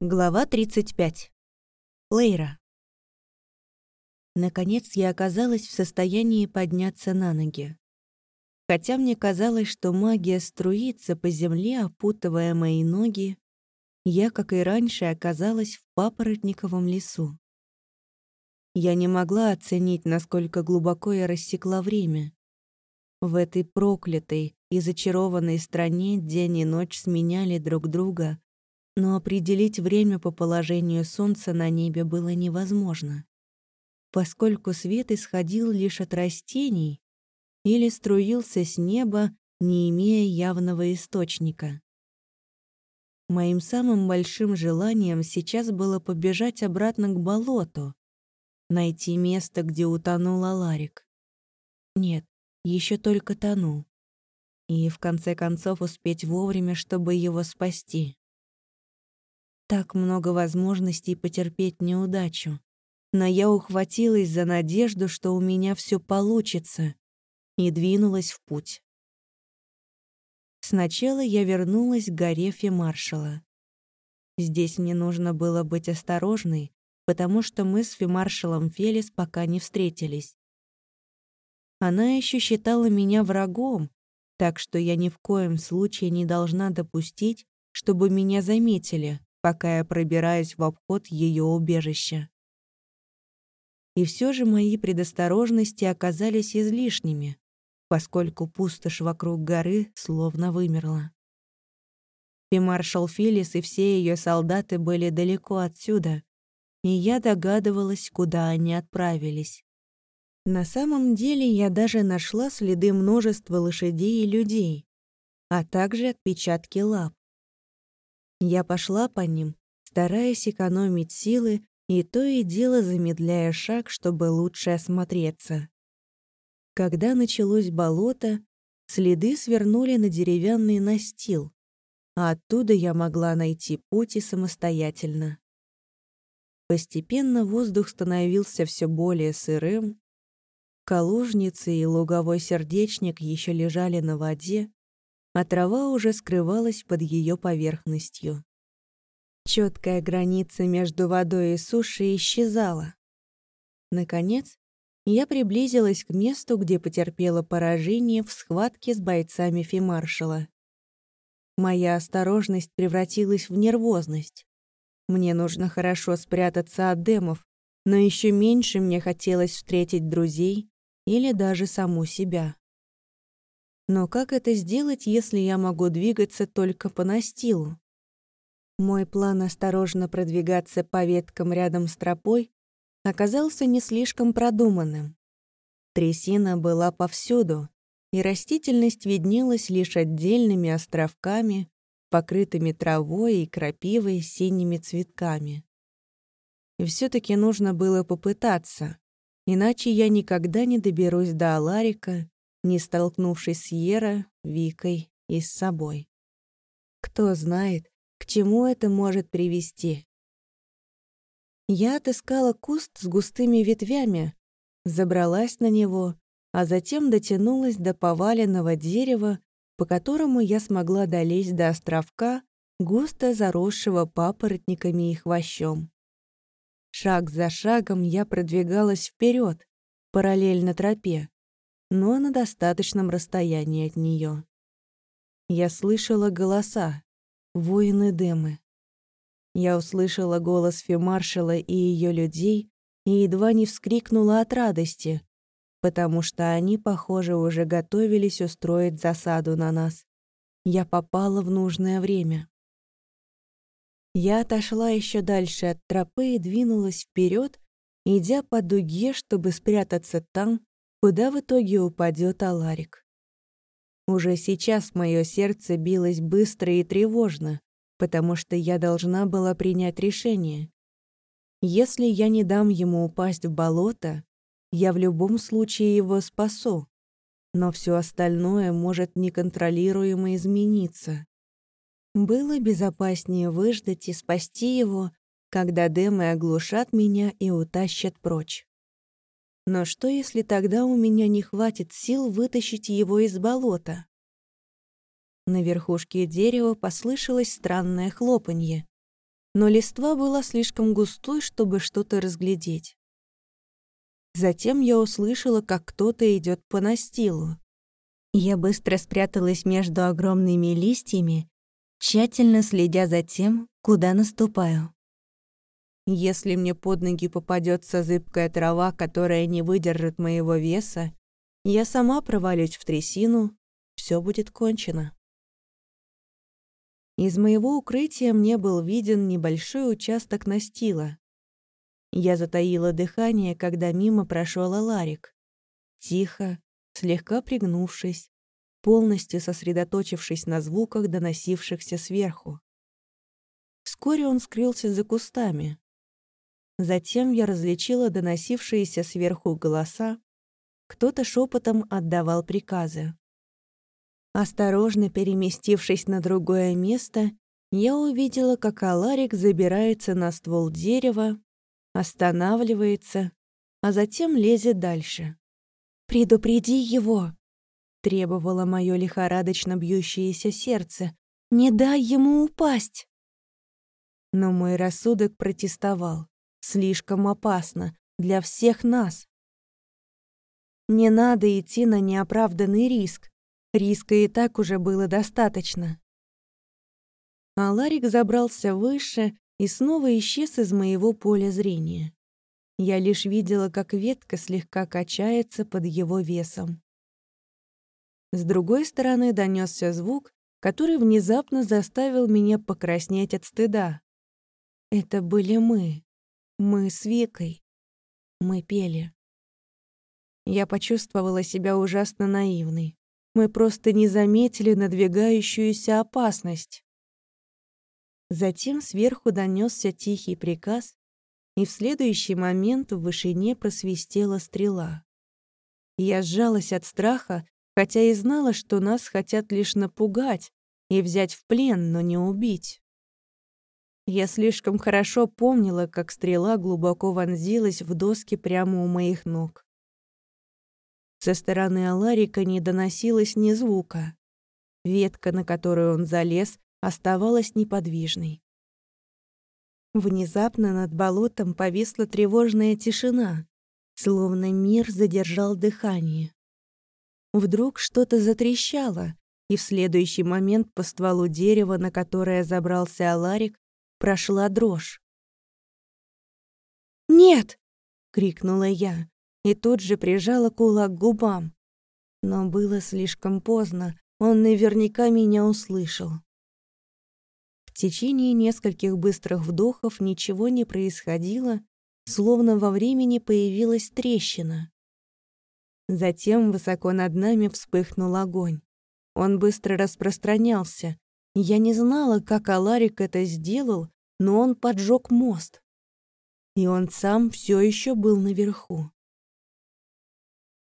Глава 35. Лейра. Наконец я оказалась в состоянии подняться на ноги. Хотя мне казалось, что магия струится по земле, опутывая мои ноги, я, как и раньше, оказалась в папоротниковом лесу. Я не могла оценить, насколько глубоко я рассекла время. В этой проклятой и зачарованной стране день и ночь сменяли друг друга, но определить время по положению солнца на небе было невозможно, поскольку свет исходил лишь от растений или струился с неба, не имея явного источника. Моим самым большим желанием сейчас было побежать обратно к болоту, найти место, где утонул Аларик. Нет, еще только тонул. И в конце концов успеть вовремя, чтобы его спасти. Так много возможностей потерпеть неудачу. Но я ухватилась за надежду, что у меня все получится, и двинулась в путь. Сначала я вернулась к горе Фемаршала. Здесь мне нужно было быть осторожной, потому что мы с Фемаршалом Фелис пока не встретились. Она еще считала меня врагом, так что я ни в коем случае не должна допустить, чтобы меня заметили, пока я пробираюсь в обход ее убежища. И все же мои предосторожности оказались излишними, поскольку пустошь вокруг горы словно вымерла. И маршал Филлис и все ее солдаты были далеко отсюда, и я догадывалась, куда они отправились. На самом деле я даже нашла следы множества лошадей и людей, а также отпечатки лап. Я пошла по ним, стараясь экономить силы и то и дело замедляя шаг, чтобы лучше осмотреться. Когда началось болото, следы свернули на деревянный настил, а оттуда я могла найти путь и самостоятельно. Постепенно воздух становился все более сырым, Калужницы и луговой сердечник еще лежали на воде, а трава уже скрывалась под ее поверхностью. Четкая граница между водой и сушей исчезала. Наконец, я приблизилась к месту, где потерпела поражение в схватке с бойцами фимаршала. Моя осторожность превратилась в нервозность. Мне нужно хорошо спрятаться от демов, но еще меньше мне хотелось встретить друзей или даже саму себя. Но как это сделать, если я могу двигаться только по настилу? Мой план осторожно продвигаться по веткам рядом с тропой оказался не слишком продуманным. Трясина была повсюду, и растительность виднелась лишь отдельными островками, покрытыми травой и крапивой синими цветками. И все таки нужно было попытаться, иначе я никогда не доберусь до Аларика не столкнувшись с Ера, Викой и с собой. Кто знает, к чему это может привести. Я отыскала куст с густыми ветвями, забралась на него, а затем дотянулась до поваленного дерева, по которому я смогла долезть до островка, густо заросшего папоротниками и хвощом. Шаг за шагом я продвигалась вперед, параллельно тропе, но на достаточном расстоянии от нее. Я слышала голоса, воины Демы. Я услышала голос фемаршала и ее людей и едва не вскрикнула от радости, потому что они, похоже, уже готовились устроить засаду на нас. Я попала в нужное время. Я отошла еще дальше от тропы и двинулась вперед, идя по дуге, чтобы спрятаться там, куда в итоге упадет Аларик. Уже сейчас мое сердце билось быстро и тревожно, потому что я должна была принять решение. Если я не дам ему упасть в болото, я в любом случае его спасу, но все остальное может неконтролируемо измениться. Было безопаснее выждать и спасти его, когда демы оглушат меня и утащат прочь. Но что, если тогда у меня не хватит сил вытащить его из болота? На верхушке дерева послышалось странное хлопанье. но листва была слишком густой, чтобы что-то разглядеть. Затем я услышала, как кто-то идет по настилу. Я быстро спряталась между огромными листьями, тщательно следя за тем, куда наступаю. Если мне под ноги попадется зыбкая трава, которая не выдержит моего веса, я сама провалюсь в трясину, все будет кончено. Из моего укрытия мне был виден небольшой участок настила. Я затаила дыхание, когда мимо прошел Аларик. Тихо, слегка пригнувшись, полностью сосредоточившись на звуках, доносившихся сверху. Вскоре он скрылся за кустами. Затем я различила доносившиеся сверху голоса. Кто-то шепотом отдавал приказы. Осторожно переместившись на другое место, я увидела, как Аларик забирается на ствол дерева, останавливается, а затем лезет дальше. «Предупреди его!» — требовало мое лихорадочно бьющееся сердце. «Не дай ему упасть!» Но мой рассудок протестовал. Слишком опасно для всех нас. Не надо идти на неоправданный риск. Риска и так уже было достаточно. А Ларик забрался выше и снова исчез из моего поля зрения. Я лишь видела, как ветка слегка качается под его весом. С другой стороны донесся звук, который внезапно заставил меня покраснеть от стыда. Это были мы. Мы с Викой. Мы пели. Я почувствовала себя ужасно наивной. Мы просто не заметили надвигающуюся опасность. Затем сверху донесся тихий приказ, и в следующий момент в вышине просвистела стрела. Я сжалась от страха, хотя и знала, что нас хотят лишь напугать и взять в плен, но не убить. Я слишком хорошо помнила, как стрела глубоко вонзилась в доски прямо у моих ног. Со стороны Аларика не доносилось ни звука. Ветка, на которую он залез, оставалась неподвижной. Внезапно над болотом повисла тревожная тишина, словно мир задержал дыхание. Вдруг что-то затрещало, и в следующий момент по стволу дерева, на которое забрался Аларик, прошла дрожь. «Нет!» — крикнула я и тут же прижала кулак к губам. Но было слишком поздно, он наверняка меня услышал. В течение нескольких быстрых вдохов ничего не происходило, словно во времени появилась трещина. Затем высоко над нами вспыхнул огонь. Он быстро распространялся, я не знала, как Аларик это сделал, но он поджег мост. И он сам все еще был наверху.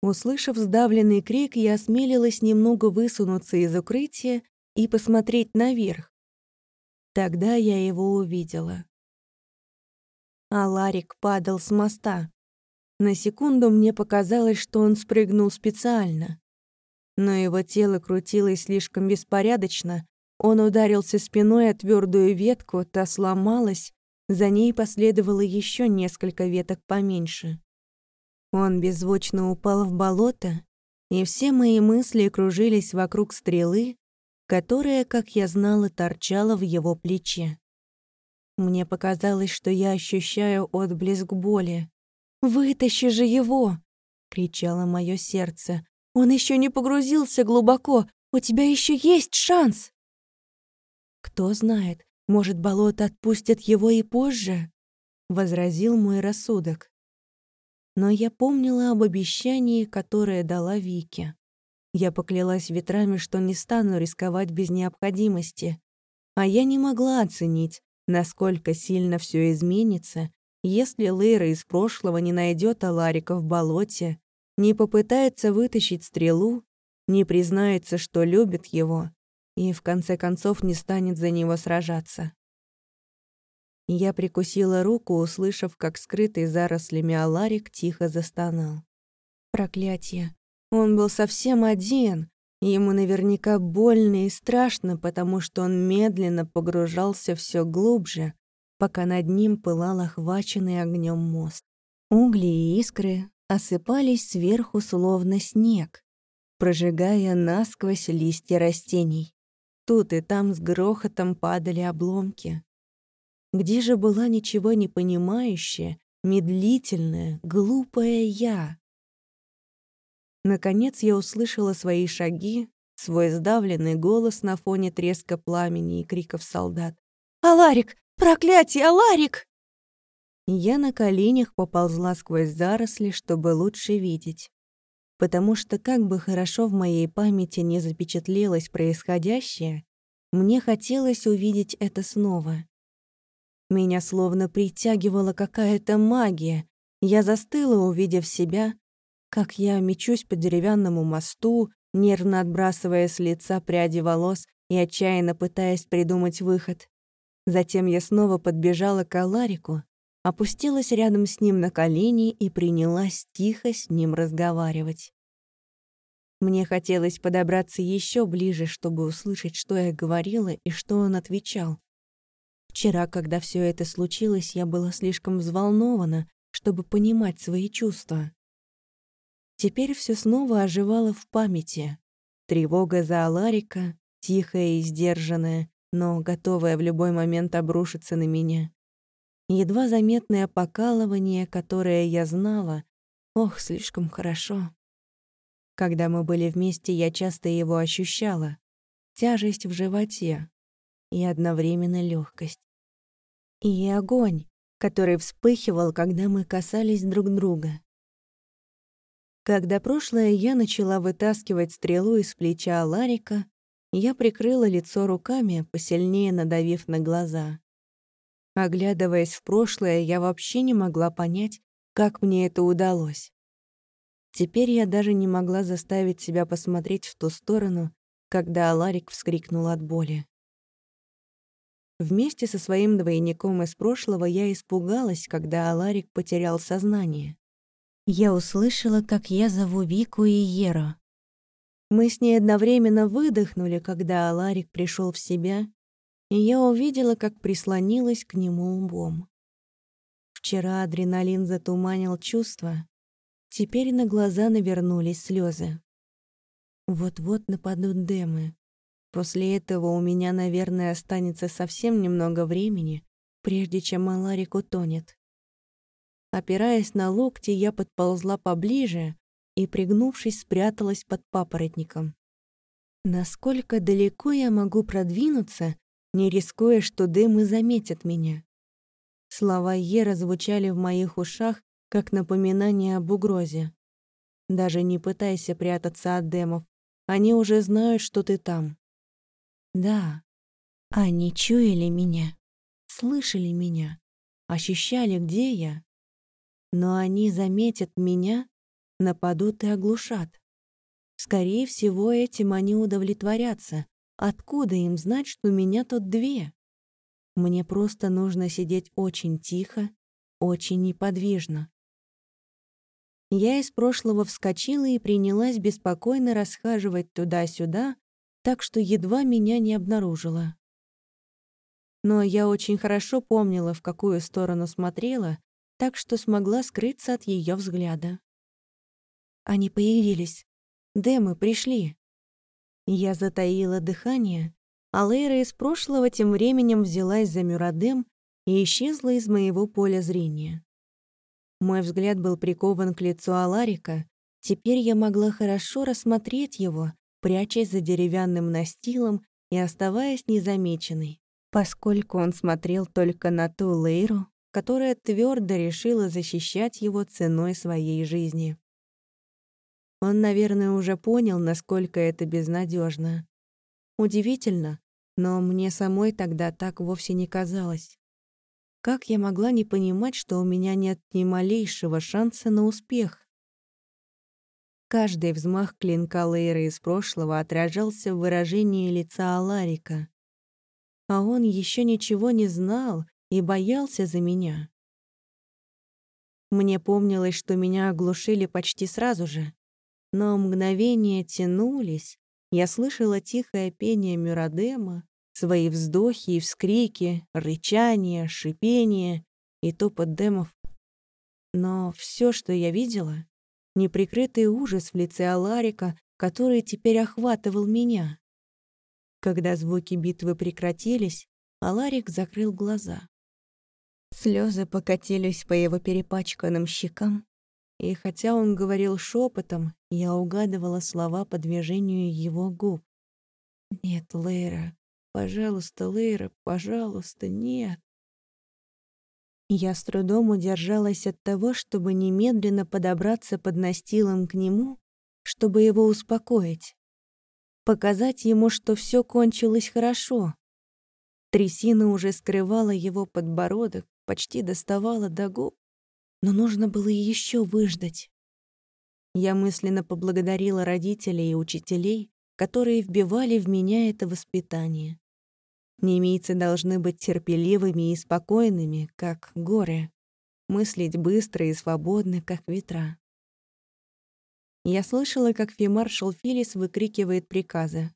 Услышав сдавленный крик, я осмелилась немного высунуться из укрытия и посмотреть наверх. Тогда я его увидела. Аларик падал с моста. На секунду мне показалось, что он спрыгнул специально. Но его тело крутилось слишком беспорядочно, он ударился спиной о твердую ветку, та сломалась, за ней последовало еще несколько веток поменьше. Он беззвучно упал в болото, и все мои мысли кружились вокруг стрелы, которая, как я знала, торчала в его плече. Мне показалось, что я ощущаю отблеск боли. «Вытащи же его!» — кричало мое сердце. «Он еще не погрузился глубоко! У тебя еще есть шанс!» «Кто знает, может, болото отпустят его и позже?» — возразил мой рассудок. Но я помнила об обещании, которое дала Вике. Я поклялась ветрами, что не стану рисковать без необходимости, а я не могла оценить, насколько сильно все изменится, если Лейра из прошлого не найдет Аларика в болоте, не попытается вытащить стрелу, не признается, что любит его, и в конце концов не станет за него сражаться. Я прикусила руку, услышав, как скрытый зарослями Аларик тихо застонал. Проклятие. Он был совсем один. Ему наверняка больно и страшно, потому что он медленно погружался все глубже, пока над ним пылал охваченный огнем мост. Угли и искры осыпались сверху словно снег, прожигая насквозь листья растений. Тут и там с грохотом падали обломки. Где же была ничего не понимающая, медлительная, глупая я? Наконец я услышала свои шаги, свой сдавленный голос на фоне треска пламени и криков солдат. «Аларик! Проклятие, Аларик!» Я на коленях поползла сквозь заросли, чтобы лучше видеть. Потому что как бы хорошо в моей памяти не запечатлелось происходящее, мне хотелось увидеть это снова. Меня словно притягивала какая-то магия. Я застыла, увидев себя, как я мечусь по деревянному мосту, нервно отбрасывая с лица пряди волос и отчаянно пытаясь придумать выход. Затем я снова подбежала к Аларику, опустилась рядом с ним на колени и принялась тихо с ним разговаривать. Мне хотелось подобраться еще ближе, чтобы услышать, что я говорила и что он отвечал. Вчера, когда все это случилось, я была слишком взволнована, чтобы понимать свои чувства. Теперь все снова оживало в памяти. Тревога за Аларика, тихая и сдержанная, но готовая в любой момент обрушиться на меня. Едва заметное покалывание, которое я знала, ох, слишком хорошо. Когда мы были вместе, я часто его ощущала. Тяжесть в животе и одновременно легкость. И огонь, который вспыхивал, когда мы касались друг друга. Когда прошлое я начала вытаскивать стрелу из плеча Ларика, я прикрыла лицо руками, посильнее надавив на глаза. Оглядываясь в прошлое, я вообще не могла понять, как мне это удалось. Теперь я даже не могла заставить себя посмотреть в ту сторону, когда Аларик вскрикнул от боли. Вместе со своим двойником из прошлого я испугалась, когда Аларик потерял сознание. Я услышала, как я зову Вику и Еро. Мы с ней одновременно выдохнули, когда Аларик пришел в себя, и я увидела, как прислонилась к нему лбом. Вчера адреналин затуманил чувства, теперь на глаза навернулись слезы. Вот-вот нападут демы. После этого у меня, наверное, останется совсем немного времени, прежде чем Аларик утонет. Опираясь на локти, я подползла поближе и, пригнувшись, спряталась под папоротником. Насколько далеко я могу продвинуться, не рискуя, что дымы заметят меня? Слова Ера звучали в моих ушах, как напоминание об угрозе. Даже не пытайся прятаться от демов, они уже знают, что ты там. Да, они чуяли меня, слышали меня, ощущали, где я. Но они заметят меня, нападут и оглушат. Скорее всего, этим они удовлетворятся. Откуда им знать, что меня тут две? Мне просто нужно сидеть очень тихо, очень неподвижно. Я из прошлого вскочила и принялась беспокойно расхаживать туда-сюда, так что едва меня не обнаружила. Но я очень хорошо помнила, в какую сторону смотрела, так что смогла скрыться от ее взгляда. Они появились. Демы пришли. Я затаила дыхание, а Лейра из прошлого тем временем взялась за Мюрадем и исчезла из моего поля зрения. Мой взгляд был прикован к лицу Аларика, теперь я могла хорошо рассмотреть его, прячась за деревянным настилом и оставаясь незамеченной, поскольку он смотрел только на ту Лейру, которая твердо решила защищать его ценой своей жизни. Он, наверное, уже понял, насколько это безнадежно. Удивительно, но мне самой тогда так вовсе не казалось. Как я могла не понимать, что у меня нет ни малейшего шанса на успех? Каждый взмах клинка Лейры из прошлого отражался в выражении лица Аларика. А он еще ничего не знал и боялся за меня. Мне помнилось, что меня оглушили почти сразу же, но мгновения тянулись, я слышала тихое пение Мюрадема, Свои вздохи и вскрики, рычание, шипение и топот демов. Но все, что я видела, неприкрытый ужас в лице Аларика, который теперь охватывал меня. Когда звуки битвы прекратились, Аларик закрыл глаза. Слезы покатились по его перепачканным щекам, и хотя он говорил шепотом, я угадывала слова по движению его губ. «Нет, Лейра, пожалуйста, Лейра, пожалуйста, нет». Я с трудом удержалась от того, чтобы немедленно подобраться под настилом к нему, чтобы его успокоить. Показать ему, что все кончилось хорошо. Трясина уже скрывала его подбородок, почти доставала до губ, но нужно было еще выждать. Я мысленно поблагодарила родителей и учителей, которые вбивали в меня это воспитание. Немийцы должны быть терпеливыми и спокойными, как горы, мыслить быстро и свободно, как ветра. Я слышала, как фимаршал Филис выкрикивает приказы.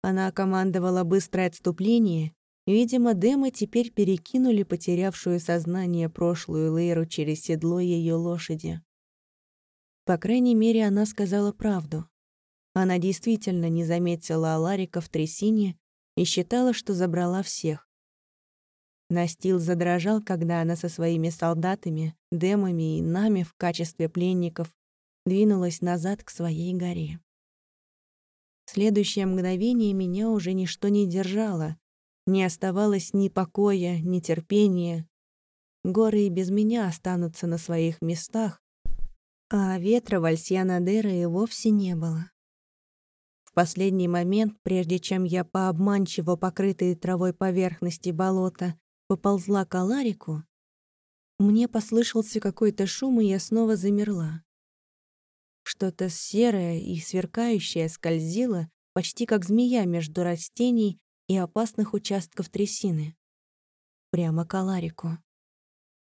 Она командовала быстрое отступление, Видимо, Дема теперь перекинули потерявшую сознание прошлую Лейру через седло ее лошади. По крайней мере, она сказала правду. Она действительно не заметила Аларика в трясине и считала, что забрала всех. Настил задрожал, когда она со своими солдатами, демами и нами в качестве пленников двинулась назад к своей горе. В следующее мгновение меня уже ничто не держало, не оставалось ни покоя, ни терпения. Горы и без меня останутся на своих местах, а ветра в Альсьянадера и вовсе не было. В последний момент, прежде чем я по обманчиво покрытой травой поверхности болота поползла к Аларику, мне послышался какой-то шум, и я снова замерла. Что-то серое и сверкающее скользило, почти как змея между растений и опасных участков трясины. Прямо к Аларику.